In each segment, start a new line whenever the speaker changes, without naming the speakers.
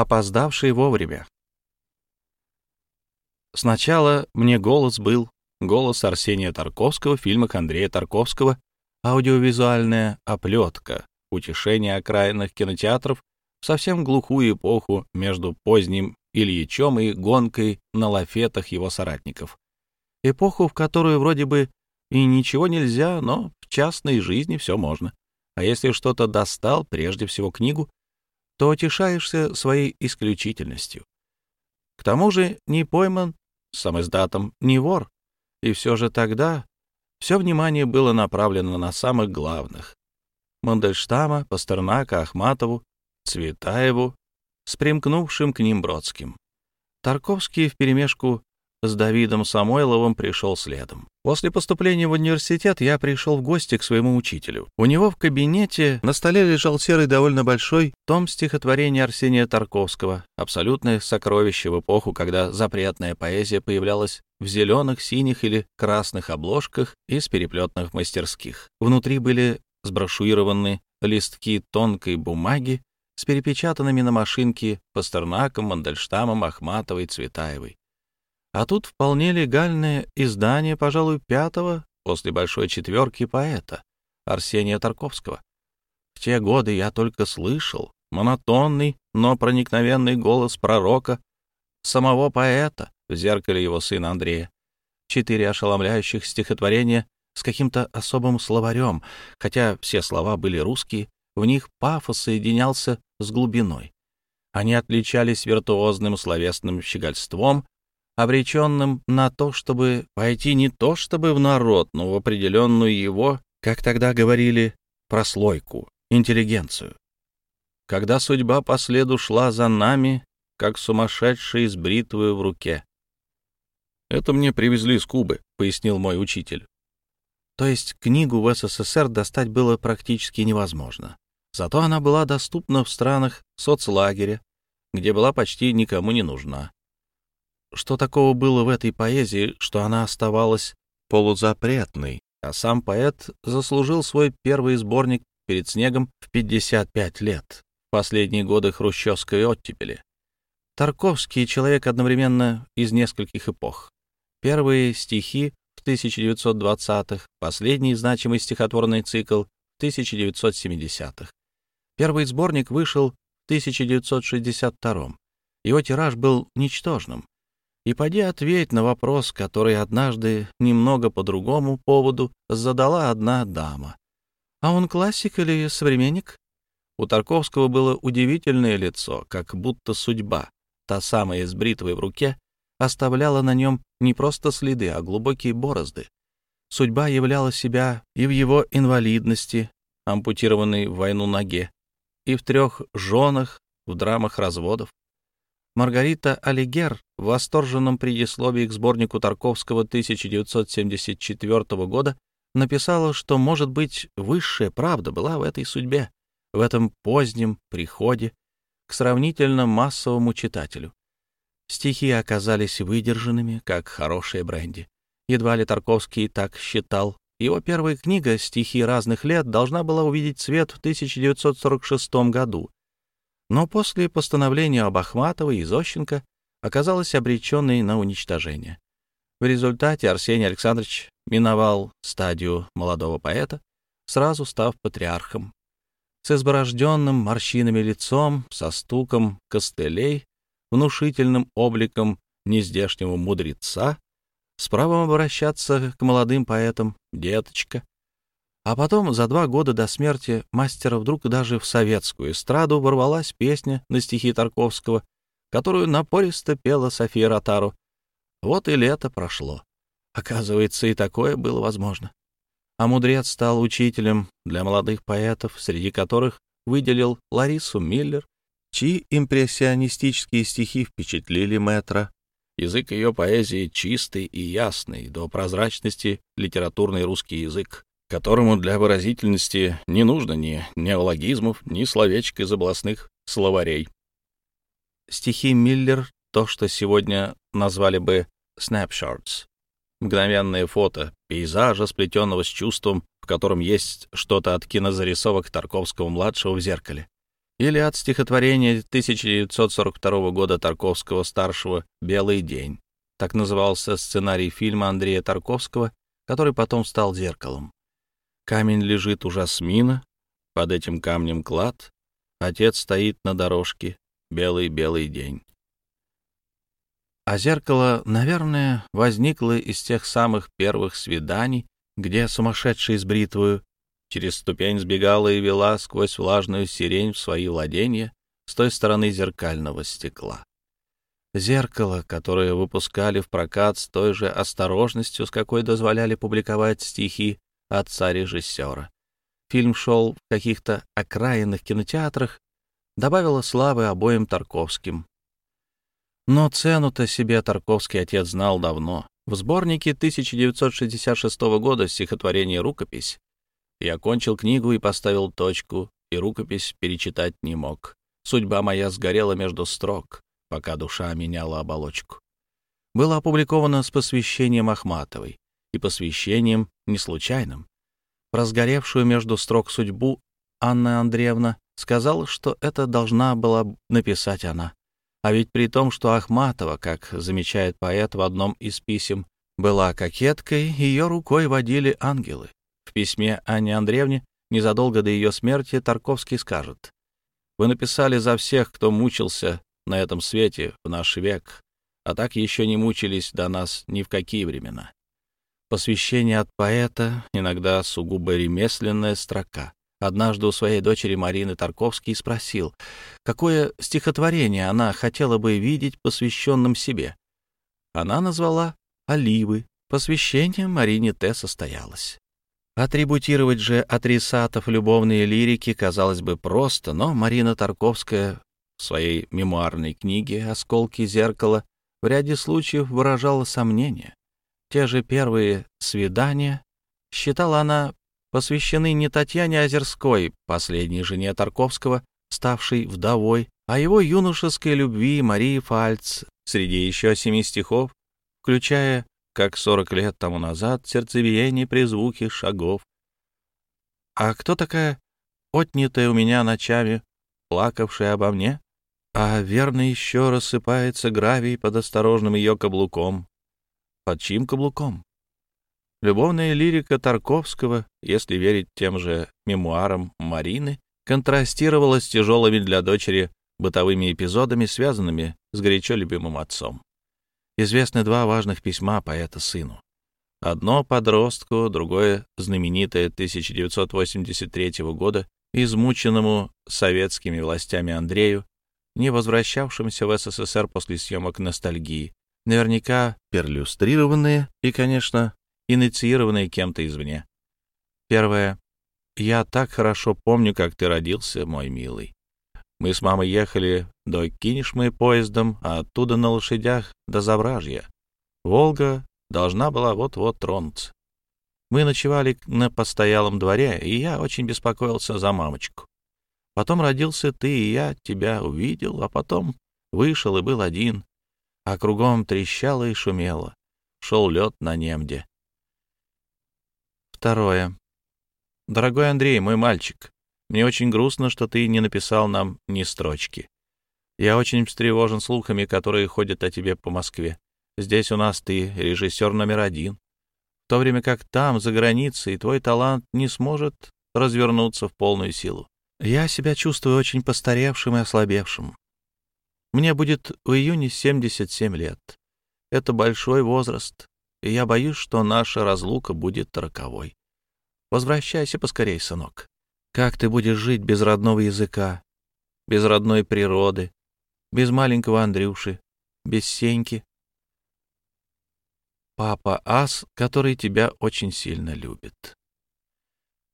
опоздавший вовремя. Сначала мне голос был голос Арсения Тарковского в фильмах Андрея Тарковского «Аудиовизуальная оплетка. Утешение окраинных кинотеатров в совсем глухую эпоху между поздним Ильичом и гонкой на лафетах его соратников. Эпоху, в которую вроде бы и ничего нельзя, но в частной жизни все можно. А если что-то достал, прежде всего книгу, то утешаешься своей исключительностью. К тому же не пойман сам издатом, не вор. И все же тогда все внимание было направлено на самых главных. Мандельштама, Пастернака, Ахматову, Цветаеву, с примкнувшим к ним Бродским. Тарковский вперемешку с Давидом Самойловым пришел следом. После поступления в университет я пришел в гости к своему учителю. У него в кабинете на столе лежал серый довольно большой том стихотворения Арсения Тарковского, абсолютное сокровище в эпоху, когда запретная поэзия появлялась в зеленых, синих или красных обложках из переплетных мастерских. Внутри были сброшуированы листки тонкой бумаги с перепечатанными на машинке Пастернаком, Мандельштамом, Ахматовой, Цветаевой. А тут вполне легальное издание, пожалуй, пятого после большой четверки поэта Арсения Тарковского. В те годы я только слышал монотонный, но проникновенный голос пророка, самого поэта в зеркале его сына Андрея. Четыре ошеломляющих стихотворения с каким-то особым словарем, хотя все слова были русские, в них пафос соединялся с глубиной. Они отличались виртуозным словесным щегольством, обреченным на то, чтобы пойти не то чтобы в народ, но в определенную его, как тогда говорили, прослойку, интеллигенцию. Когда судьба по следу шла за нами, как сумасшедший с бритвою в руке. «Это мне привезли из Кубы», — пояснил мой учитель. То есть книгу в СССР достать было практически невозможно. Зато она была доступна в странах соцлагеря, где была почти никому не нужна. Что такого было в этой поэзии, что она оставалась полузапретной, а сам поэт заслужил свой первый сборник перед снегом в 55 лет, в последние годы хрущевской оттепели. Тарковский — человек одновременно из нескольких эпох. Первые стихи в 1920-х, последний значимый стихотворный цикл в 1970-х. Первый сборник вышел в 1962 Его тираж был ничтожным, и поди ответь на вопрос, который однажды немного по другому поводу задала одна дама. А он классик или современник? У Тарковского было удивительное лицо, как будто судьба, та самая с бритвой в руке, оставляла на нем не просто следы, а глубокие борозды. Судьба являла себя и в его инвалидности, ампутированной в войну ноге, и в трех женах, в драмах разводов. Маргарита Алигер в восторженном предисловии к сборнику Тарковского 1974 года написала, что, может быть, высшая правда была в этой судьбе, в этом позднем приходе к сравнительно массовому читателю. Стихи оказались выдержанными, как хорошая бренди. Едва ли Тарковский так считал. Его первая книга «Стихи разных лет» должна была увидеть свет в 1946 году, но после постановления об Ахматовой и Зощенко оказалась обреченной на уничтожение. В результате Арсений Александрович миновал стадию молодого поэта, сразу став патриархом. С изборожденным морщинами лицом, со стуком костылей, внушительным обликом нездешнего мудреца, с правом обращаться к молодым поэтам «деточка», а потом, за два года до смерти мастера, вдруг даже в советскую эстраду ворвалась песня на стихи Тарковского, которую напористо пела София Ротару. Вот и лето прошло. Оказывается, и такое было возможно. А мудрец стал учителем для молодых поэтов, среди которых выделил Ларису Миллер, чьи импрессионистические стихи впечатлили Мэтра. Язык ее поэзии чистый и ясный, до прозрачности литературный русский язык которому для выразительности не нужно ни неологизмов, ни словечек из областных словарей. Стихи Миллер — то, что сегодня назвали бы snapshots. Мгновенное фото пейзажа, сплетенного с чувством, в котором есть что-то от кинозарисовок Тарковского-младшего в зеркале. Или от стихотворения 1942 года Тарковского-старшего «Белый день». Так назывался сценарий фильма Андрея Тарковского, который потом стал зеркалом. Камень лежит у Жасмина, под этим камнем клад, отец стоит на дорожке, белый-белый день. А зеркало, наверное, возникло из тех самых первых свиданий, где сумасшедший с бритвою через ступень сбегала и вела сквозь влажную сирень в свои владения с той стороны зеркального стекла. Зеркало, которое выпускали в прокат с той же осторожностью, с какой дозволяли публиковать стихи отца-режиссера. Фильм шел в каких-то окраинных кинотеатрах, добавило славы обоим Тарковским. Но цену-то себе Тарковский отец знал давно. В сборнике 1966 года стихотворение «Рукопись» я окончил книгу и поставил точку, и рукопись перечитать не мог. Судьба моя сгорела между строк пока душа меняла оболочку. Было опубликовано с посвящением Ахматовой и посвящением не случайным. Разгоревшую между строк судьбу Анна Андреевна сказала, что это должна была написать она. А ведь при том, что Ахматова, как замечает поэт в одном из писем, была кокеткой, ее рукой водили ангелы. В письме Анне Андреевне незадолго до ее смерти Тарковский скажет «Вы написали за всех, кто мучился на этом свете в наш век, а так еще не мучились до нас ни в какие времена. Посвящение от поэта, иногда сугубо ремесленная строка. Однажды у своей дочери Марины Тарковский спросил, какое стихотворение она хотела бы видеть посвященным себе. Она назвала «Оливы». Посвящение Марине Т. состоялось. Атрибутировать же адресатов любовные лирики казалось бы просто, но Марина Тарковская в своей мемуарной книге «Осколки зеркала» в ряде случаев выражала сомнения. Те же первые свидания, считала она, посвящены не Татьяне Озерской, последней жене Тарковского, ставшей вдовой, а его юношеской любви Марии Фальц среди еще семи стихов, включая, как сорок лет тому назад, сердцебиение при звуке шагов. А кто такая отнятая у меня ночами, плакавшая обо мне? а верно еще рассыпается гравий под осторожным ее каблуком. Под чьим каблуком? Любовная лирика Тарковского, если верить тем же мемуарам Марины, контрастировала с тяжелыми для дочери бытовыми эпизодами, связанными с горячо любимым отцом. Известны два важных письма поэта сыну. Одно подростку, другое знаменитое 1983 года измученному советскими властями Андрею, не возвращавшимся в СССР после съемок ностальгии, наверняка перлюстрированные и, конечно, инициированные кем-то извне. Первое. «Я так хорошо помню, как ты родился, мой милый. Мы с мамой ехали до Кинешмы поездом, а оттуда на лошадях до Завражья. Волга должна была вот-вот тронуться. Мы ночевали на постоялом дворе, и я очень беспокоился за мамочку. Потом родился ты, и я тебя увидел, а потом вышел и был один, а кругом трещало и шумело. Шел лед на немде. Второе. Дорогой Андрей, мой мальчик, мне очень грустно, что ты не написал нам ни строчки. Я очень встревожен слухами, которые ходят о тебе по Москве. Здесь у нас ты режиссер номер один, в то время как там, за границей, твой талант не сможет развернуться в полную силу. Я себя чувствую очень постаревшим и ослабевшим. Мне будет в июне 77 лет. Это большой возраст, и я боюсь, что наша разлука будет роковой. Возвращайся поскорей, сынок. Как ты будешь жить без родного языка, без родной природы, без маленького Андрюши, без Сеньки? Папа Ас, который тебя очень сильно любит.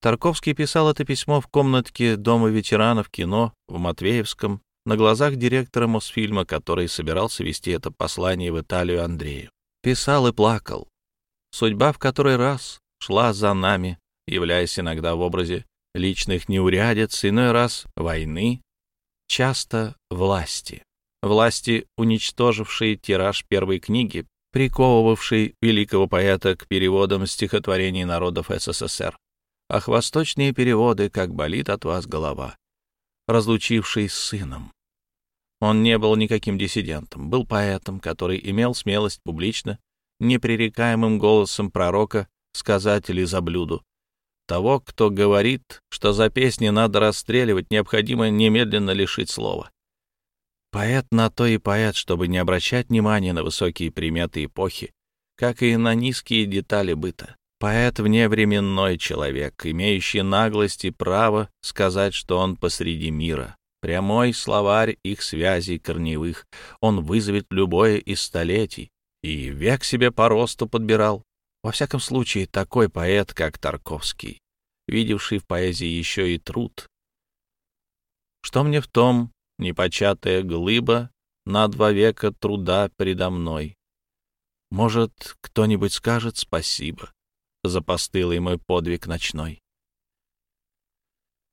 Тарковский писал это письмо в комнатке Дома ветеранов кино в Матвеевском на глазах директора Мосфильма, который собирался вести это послание в Италию Андрею. Писал и плакал. Судьба в который раз шла за нами, являясь иногда в образе личных неурядиц, иной раз войны, часто власти. Власти, уничтожившие тираж первой книги, приковывавшей великого поэта к переводам стихотворений народов СССР. Ах, восточные переводы, как болит от вас голова. разлучивший с сыном. Он не был никаким диссидентом, был поэтом, который имел смелость публично, непререкаемым голосом пророка сказать или за блюду. Того, кто говорит, что за песни надо расстреливать, необходимо немедленно лишить слова. Поэт на то и поэт, чтобы не обращать внимания на высокие приметы эпохи, как и на низкие детали быта. Поэт — вневременной человек, имеющий наглость и право сказать, что он посреди мира. Прямой словарь их связей корневых. Он вызовет любое из столетий. И век себе по росту подбирал. Во всяком случае, такой поэт, как Тарковский, видевший в поэзии еще и труд. Что мне в том, непочатая глыба на два века труда предо мной? Может, кто-нибудь скажет спасибо за постылый мой подвиг ночной?